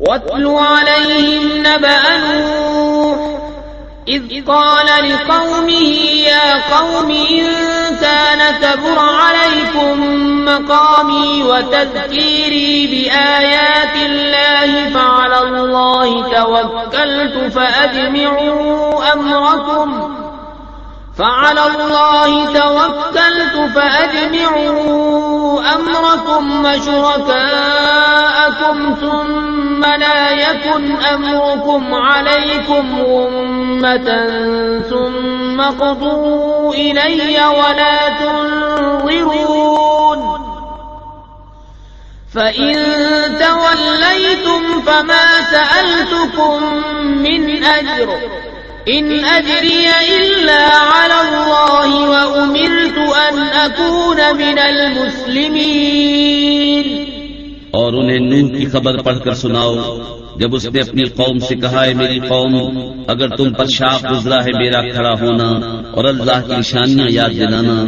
واتل عليهم نبأ نوح، إذ قال لقومه، يا قوم، إن كان كبر عليكم مقامي وتذكيري بآيات الله، فعلى الله توكلت، فأجمعوا أمركم. فعلى الله توكلت فأجمعوا أمركم وشركاءكم ثم لا يكن أمركم عليكم غمة ثم قضوا إلي ولا تنظرون فإن توليتم فما سألتكم من أجر ان اجری الا علی اللہ و امرت ان اکون من المسلمین اور انہیں نوح کی خبر پڑھ کر سناؤ، جب اس نے اپنی قوم سے کہا ہے میری قوم، اگر تم پر شاپ گزرا ہے میرا کھڑا ہونا اور اللہ کی نشانیاں یاد دلانا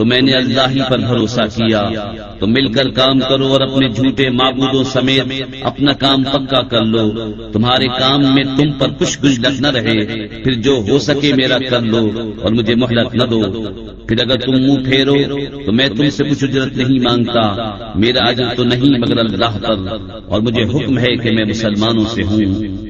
تو میں نے اللہ ہی پر بھروسہ کیا۔ تو مل کر کام کرو اور اپنے جھوٹے معبودوں سمیت اپنا کام پکا کر لو۔ تمہارے کام میں تم پر کچھ گجلت نہ رہے۔ پھر جو ہو سکے میرا کر لو اور مجھے مہلت نہ دو۔ پھر اگر تم منہ پھیرو تو میں تم سے کچھ اجرت نہیں مانگتا۔ میرا اجر تو نہیں مگر اللہ پر۔ اور مجھے حکم ہے کہ میں مسلمانوں سے ہوں۔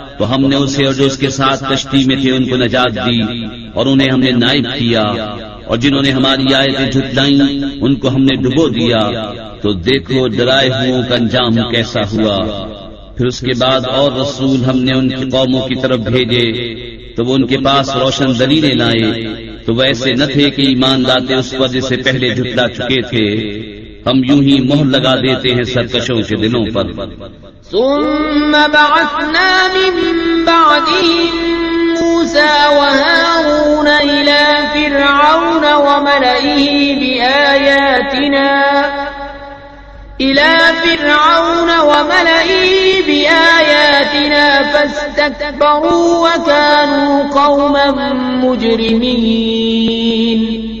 تو ہم نے اسے اور جو اس کے ساتھ کشتی میں تھے ان کو نجات دی اور انہیں ہم نے نائب کیا اور جنہوں نے ہماری آیتیں جھٹلائیں، ان کو ہم نے ڈبو دیا۔ تو دیکھو ڈرائے ہوں کا انجام کیسا ہوا۔ پھر اس کے بعد اور رسول ہم نے ان کی قوموں کی طرف بھیجے۔ تو وہ ان کے پاس روشن دلیلیں لائے۔ تو ویسے نہ تھے کہ ایمان لاتے اس پر جسے پہلے جھٹلا چکے تھے۔ ہم یوں ہی مہر لگا دیتے ہیں سرکشوں کے دلوں پر۔ ثم بعثنا من بعدهم موسى وهارون إلى فرعون وملئه بآياتنا، إلى فرعون وملئه بآياتنا فاستكبروا وكانوا قوما مجرمين۔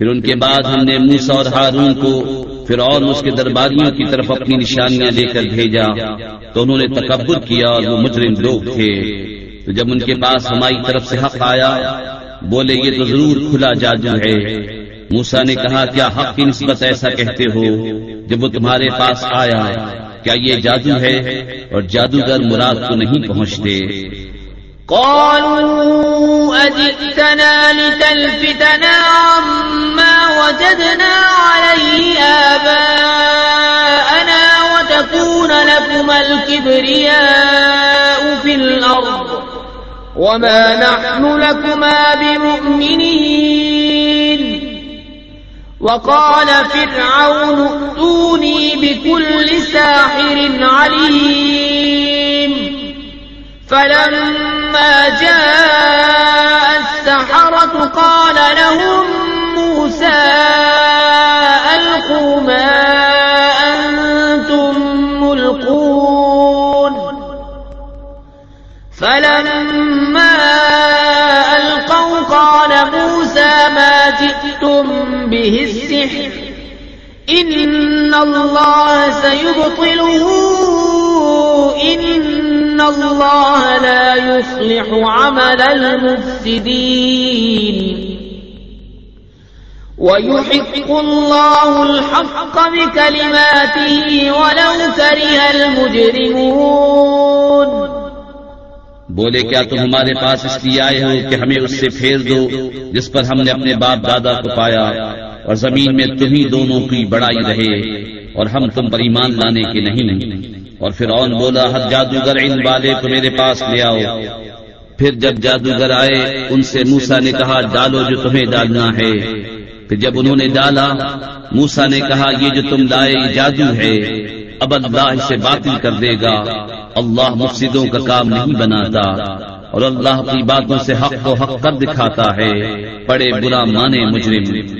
پھر ان کے بعد ہم نے موسا اور ہارون کو پھر اور اس کے درباریوں کی طرف اپنی نشانیاں لے کر بھیجا۔ تو انہوں نے تکبر کیا اور وہ مجرم لوگ تھے۔ تو جب ان کے پاس ہماری طرف سے حق آیا، بولے، یہ تو ضرور کھلا جادو ہے۔ موسا نے کہا، کیا حق کی نسبت ایسا کہتے ہو؟ جب وہ تمہارے پاس آیا، کیا یہ جادو ہے؟ اور جادوگر مراد کو نہیں پہنچتے۔ قالوا أجئتنا لتلفتنا عما وجدنا عليه آباءنا وتكون لكما الكبرياء في الأرض وما نحن لكما بمؤمنين وقال فرعون ائتوني بكل ساحر عليم فلما جاء السحرة قال لهم موسى ألقوا ما أنتم ملقون فلما ألقوا قال موسى ما جئتم به السحر إن الله سيبطله إن الله لا يصلح عمل المفسدين ويحق الله الحق بكلماته ولو كره المجرمون بولے کیا تم ہمارے پاس اس لیے آئے ہو کہ ہمیں اس سے پھیر دو جس پر ہم نے اپنے باپ دادا کو پایا اور زمین میں تمہیں دونوں کی بڑائی رہے اور ہم تم پر ایمان لانے کے نہیں۔ اور پھر اون بولا، حد جادوگر ان والے کو میرے پاس لے آؤ۔ پھر جب جادوگر آئے، ان سے موسا نے کہا، ڈالو جو تمہیں ڈالنا ہے۔ پھر جب انہوں نے ڈالا موسا نے کہا، یہ جو تم لائے جادو ہے۔ اب اللہ اسے باطل کر دے گا۔ اللہ مفسدوں کا کام نہیں بناتا۔ اور اللہ کی باتوں سے حق کو حق کر دکھاتا ہے۔ بڑے برا مانے، مجرم۔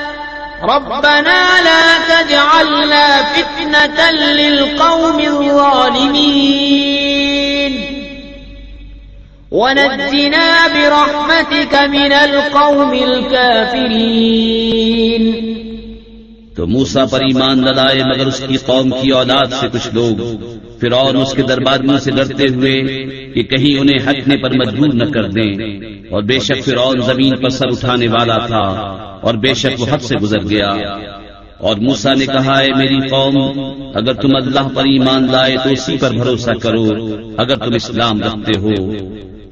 ربنا لا تجعلنا فتنة للقوم الظالمين. ونجنا برحمتك من القوم الكافرين. تو موسا پر ایمان نہ لائے مگر اس کی قوم کی اولاد سے کچھ لوگ پھر اور اس کے دربار میں سے ڈرتے ہوئے کہ کہیں انہیں ہٹنے پر مجبور نہ کر دیں۔ اور بے شک پھر اور زمین پر سر اٹھانے والا تھا اور بے شک وہ حد سے گزر گیا۔ اور موسا نے کہا ہے میری قوم، اگر تم اللہ پر ایمان لائے تو اسی پر بھروسہ کرو۔ اگر تم اسلام رکھتے ہو،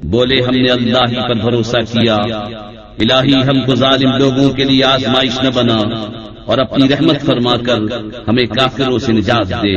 بولے، ہم نے اللہ ہی پر بھروسہ کیا۔ الہی، ہم کو ظالم لوگوں کے لیے آزمائش نہ بنا اور اپنی رحمت فرما کر ہمیں کافروں سے نجات دے۔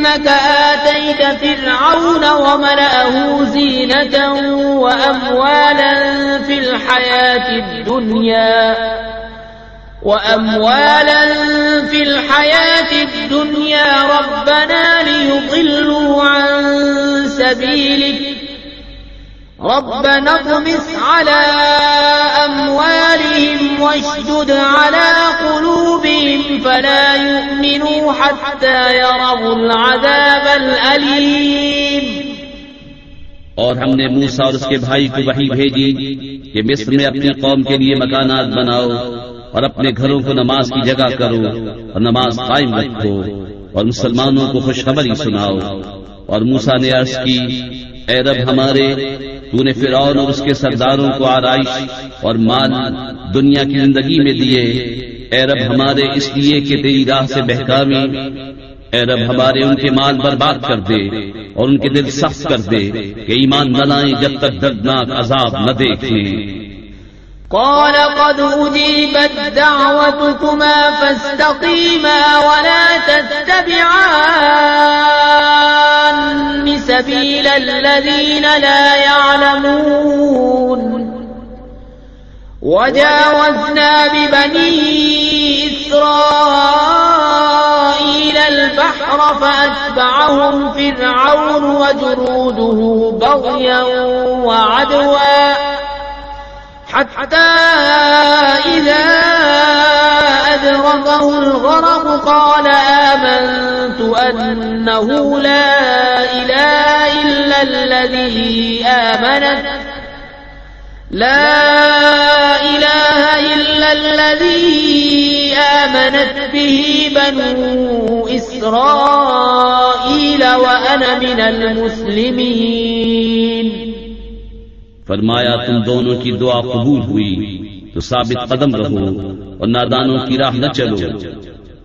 إنك آتيت فرعون وملأه زينة وأموالا في الحياة الدنيا وأموالا في الحياة الدنيا ربنا ليضلوا عن سبيلك ربنا اطمس على أموالهم واشدد على قلوبهم فلا يؤمنوا حتى يروا العذاب الأليم. اور ہم نے موسا اور اس کے بھائی کو وہی بھیجی کہ مصر میں اپنی قوم کے لیے مکانات بناؤ اور اپنے گھروں کو نماز کی جگہ کرو اور نماز قائم رکھو اور مسلمانوں کو خوشخبری سناؤ اور موسا نے عرض کی، اے رب ہمارے تو نے فرعون اور اس کے سرداروں کو آرائش اور مال دنیا کی زندگی میں دیے۔ اے رب ہمارے اس لیے کہ تیری راہ سے بہکامی اے رب ہمارے ان کے مال برباد کر دے اور ان کے دل سخت کر دے کہ ایمان نہ لائیں جب تک دردناک عذاب نہ دیکھیں۔ قال قد أجيبت دعوتكما فاستقيما ولا تتبعان سبيل الذين لا يعلمون. وجاوزنا ببني إسرائيل البحر فأتبعهم فرعون وجروده بغيا وعدوا. حتى إذا أدركه الغرق قال آمنت أنه لا إله إلا الذي آمنت لا إله إلا الذي آمنت به بنو إسرائيل وأنا من المسلمين. فرمایا، تم دونوں کی دعا قبول ہوئی تو ثابت قدم رہو اور نادانوں کی راہ نہ چلو۔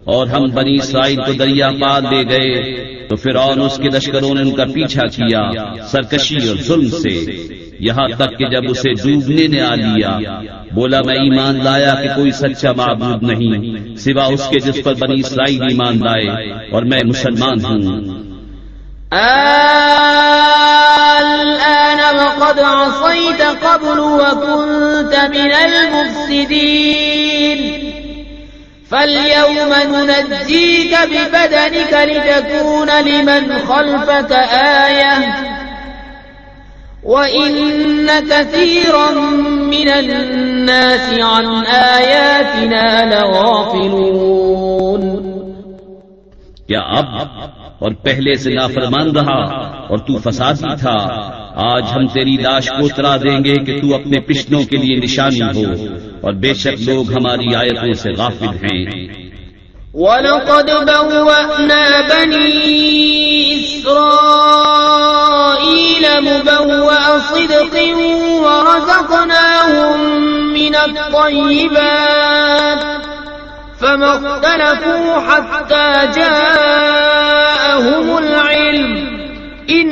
اور ہم بنی اسرائیل کو دریا پال دے گئے، تو پھر اور اس کے لشکروں نے ان کا پیچھا کیا، سرکشی اور ظلم سے۔ یہاں تک کہ جب اسے ڈوبنے نے آ لیا، بولا، میں ایمان لایا کہ کوئی سچا معبود نہیں، سوا اس کے جس پر بنی اسرائیل ایمان لائے، اور میں مسلمان ہوں۔ الآن وقد عصيت قبل وكنت من المفسدين۔ فاليوم ننجيك ببدنك لتكون لمن خلفك آية وإن كثيرا من الناس عن آياتنا لغافلون کیا اب اور پہلے سے نافرمان رہا اور تو فسادی تھا آج ہم تیری لاش کو اترا دیں گے کہ تو اپنے پشتوں کے لیے نشانی ہو اور بے شک لوگ ہماری آیتوں سے غافل ہیں۔ وَلَقَدْ بَوَّأْنَا بَنِي إِسْرَائِيلَ مُبَوَّأَ صِدْقٍ وَرَزَقْنَاهُمْ مِنَ الطَّيِّبَاتِ فما اختلفوا حتى جاءهم العلم إن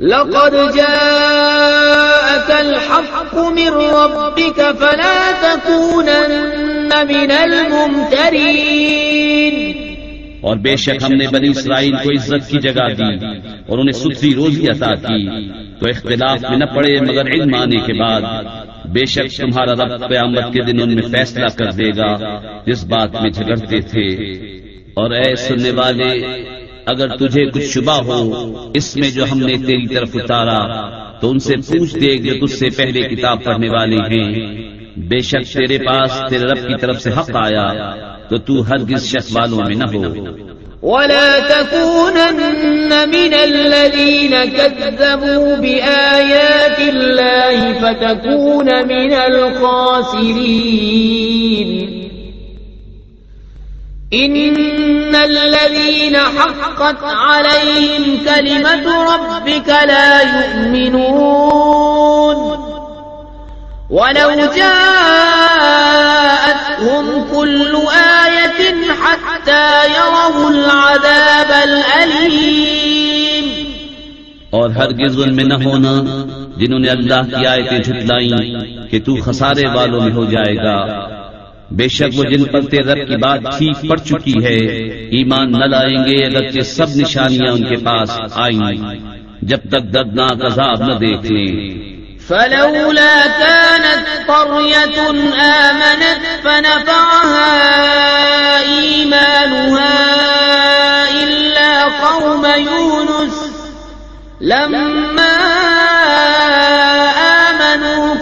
لقد جاءك الحق من ربك فلا تكونن من الممترين. اور بے شک ہم نے بنی اسرائیل کو عزت کی جگہ دی اور انہیں ستری روزی عطا کی، تو اختلاف میں نہ پڑے مگر علم آنے کے بعد۔ بے شک تمہارا رب قیامت کے دن ان میں فیصلہ کر دے گا، جس بات میں جھگڑتے تھے۔ اور اے سننے والے اگر تجھے کچھ شبہ ہو اس میں جو ہم نے تیری طرف اتارا، تو ان سے پوچھ دے جو تجھ سے پہلے کتاب پڑھنے والے ہیں۔ بے شک تیرے پاس تیرے رب کی طرف سے حق آیا تو تو ہر کس شخص والوں میں نہ ہو۔ ولا تكونن من الذين كذبوا بآيات الله فتكون من الخاسرين۔ إن الذين حقت عليهم كلمة ربك لا يؤمنون ولو جاءتهم كل آية حتى يروا العذاب الأليم اور ہرگز ان میں نہ ہونا جنہوں نے اللہ کی آیتیں جھٹلائیں کہ تو خسارے والوں میں ہو جائے گا۔ بے شک وہ جن پر تیرے رب کی بات ٹھیک پڑ چکی ہے، ایمان نہ لائیں گے، اگرچہ سب نشانیاں ان کے پاس آئیں۔ جب تک دردناک عذاب نہ دیکھ لیں۔ فلولا كانت قرية آمنت فنفعها إيمانها إلا قوم يونس لما آمنوا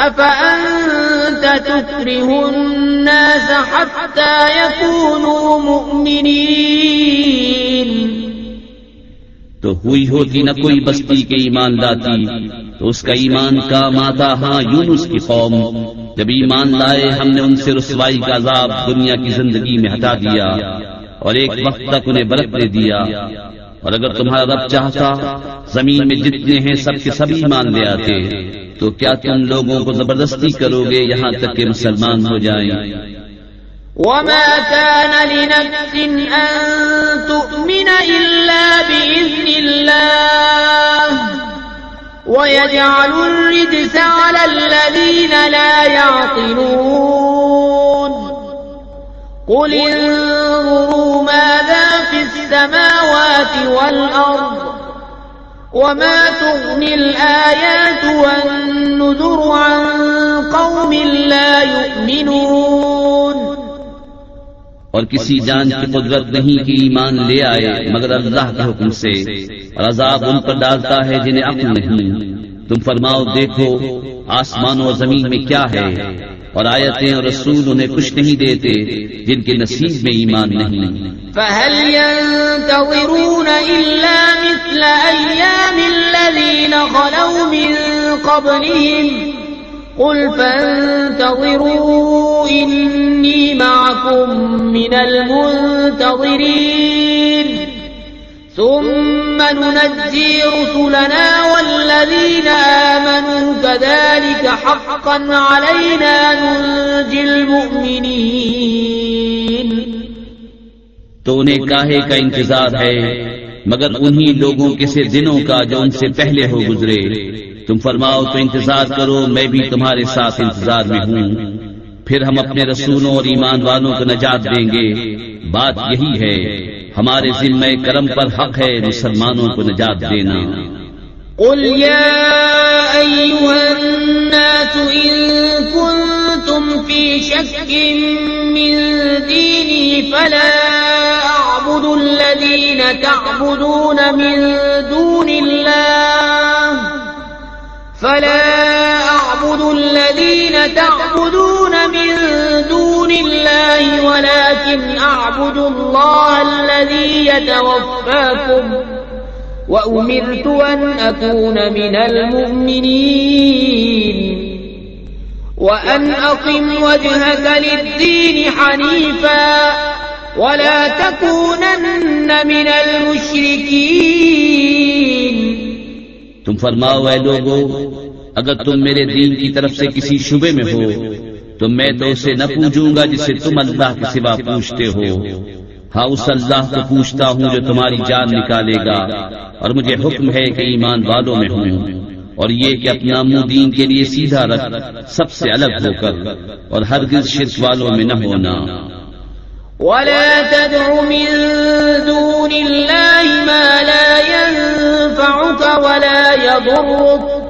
أفأنت تكره الناس حتى يكونوا مؤمنين؟ تو ہوئی ہوتی نہ کوئی بستی کے ایمان لاتی تو اس کا ایمان کا ماتا ہاں یونس کی قوم۔ جب ایمان لائے، ہم نے ان سے رسوائی کا عذاب دنیا کی زندگی میں ہٹا دیا اور ایک وقت تک انہیں برتنے دیا۔ اور اگر تمہارا رب چاہتا، زمین میں جتنے ہیں، سب کے سبھی مان لے آتے۔ تو کیا تم لوگوں کو زبردستی کرو گے یہاں تک کہ مسلمان ہو جائیں؟ وما كان لنفس أن تؤمن إلا بإذن الله ويجعل الرجس على الذين لا يعقلون قل انظروا ماذا في السماوات والأرض وما تغني الآيات والنذر عن قوم لا يؤمنون اور کسی جان کی قدرت نہیں کہ ایمان لے آئے، مگر اللہ کے حکم سے، اور عذاب ان پر ڈالتا ہے جنہیں عقل نہیں تم فرماؤ، دیکھو آسمان و زمین میں کیا ہے؟ اور آیتیں اور رسول انہیں کچھ نہیں دیتے جن کے نصیب میں ایمان نہیں۔ فهل ينتظرون إلا مثل أيام الذين خلوا من قبلهم قل فانتظروا إني معكم من المنتظرين ثم ننجي رسلنا والذين آمنوا كذلك حقا علينا ننجي المؤمنين. تو انہیں کاہے کا انتظار ہے، مگر انہی لوگوں کے سے دنوں کا جو ان سے پہلے ہو گزرے۔ تم فرماؤ تو انتظار کرو، میں بھی تمہارے ساتھ انتظار میں ہوں۔ پھر ہم اپنے رسولوں اور ایمان والوں کو نجات دیں گے۔ بات یہی ہے۔ ہمارے ذمہ کرم پر حق ہے مسلمانوں کو نجات دینا۔ قل يا أيها الناس إن كنتم في شك من ديني فلا أعبد الذين تعبدون من دون الله فلا أعبد الذين تعبدون الله ولكن أعبد الله الذي يتوفاكم وأمرت أن أكون من المؤمنين وأن أقم وجهك للدين حنيفا ولا تكونن من المشركين تم فرماؤ اے لوگو، اگر تم میرے دین کی طرف سے کسی شبے میں ہو تو میں تو اسے نہ پوچھوں گا جسے تم اللہ کے سوا پوچھتے ہو۔ ہاں اس اللہ کو پوچھتا ہوں جو تمہاری جان نکالے گا۔ اور مجھے حکم ہے کہ ایمان والوں میں ہوں۔ اور یہ کہ اپنا منہ دین کے لیے سیدھا رکھ، سب سے الگ ہو کر۔ اور ہرگز شرک والوں میں نہ ہونا۔ ولا تدع من دون الله ما لا ينفعك ولا يضرك۔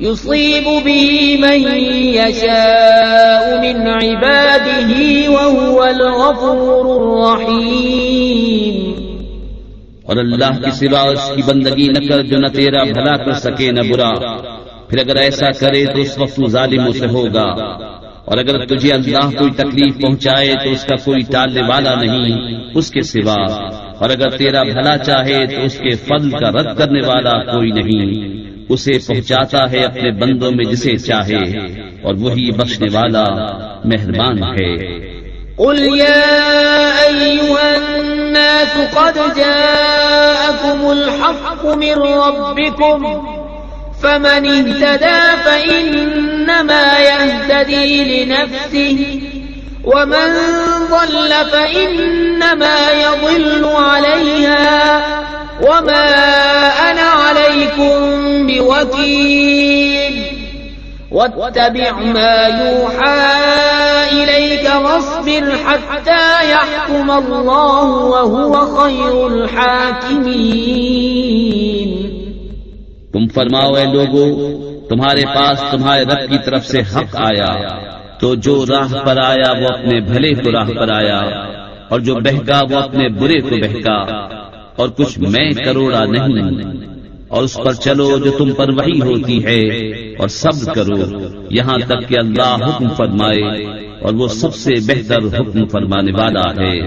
يصيب به من يشاء من عباده وهو الغفور الرحيم اور اللہ کی سوا اس کی بندگی نہ کر جو نہ تیرا بھلا کر سکے نہ برا۔ پھر اگر ایسا کرے تو اس وقت ظالموں سے ہوگا۔ اور اگر تجھے اللہ کوئی تکلیف پہنچائے تو اس کا کوئی ٹالنے والا نہیں اس کے سوا۔ اور اگر تیرا بھلا چاہے تو اس کے فضل کا رد کرنے والا کوئی نہیں۔ اسے پہنچاتا ہے اپنے بندوں میں جسے چاہے، اور وہی بخشنے والا مہربان ہے۔ قل يا أيها الناس قد جاءكم الحق من ربكم فمن اهتدى فإنما يهتدي لنفسه ومن ضل فإنما يضل عليها وما أنا عليكم بوكيل واتبع ما يوحى إليك واصبر حتى يحكم الله وهو خير الحاكمين تم فرماؤ اے لوگو، تمہارے پاس تمہارے رب کی طرف سے حق آیا، تو جو راہ پر آیا وہ اپنے بھلے کو راہ پر آیا، اور جو بہکا وہ اپنے برے کو بہکا۔ اور کچھ میں کروڑا نہیں۔ اور اس پر چلو جو تم پر وہی ہوتی ہے، اور صبر کرو، یہاں تک کہ اللہ حکم فرمائے، اور وہ سب سے بہتر حکم فرمانے والا ہے۔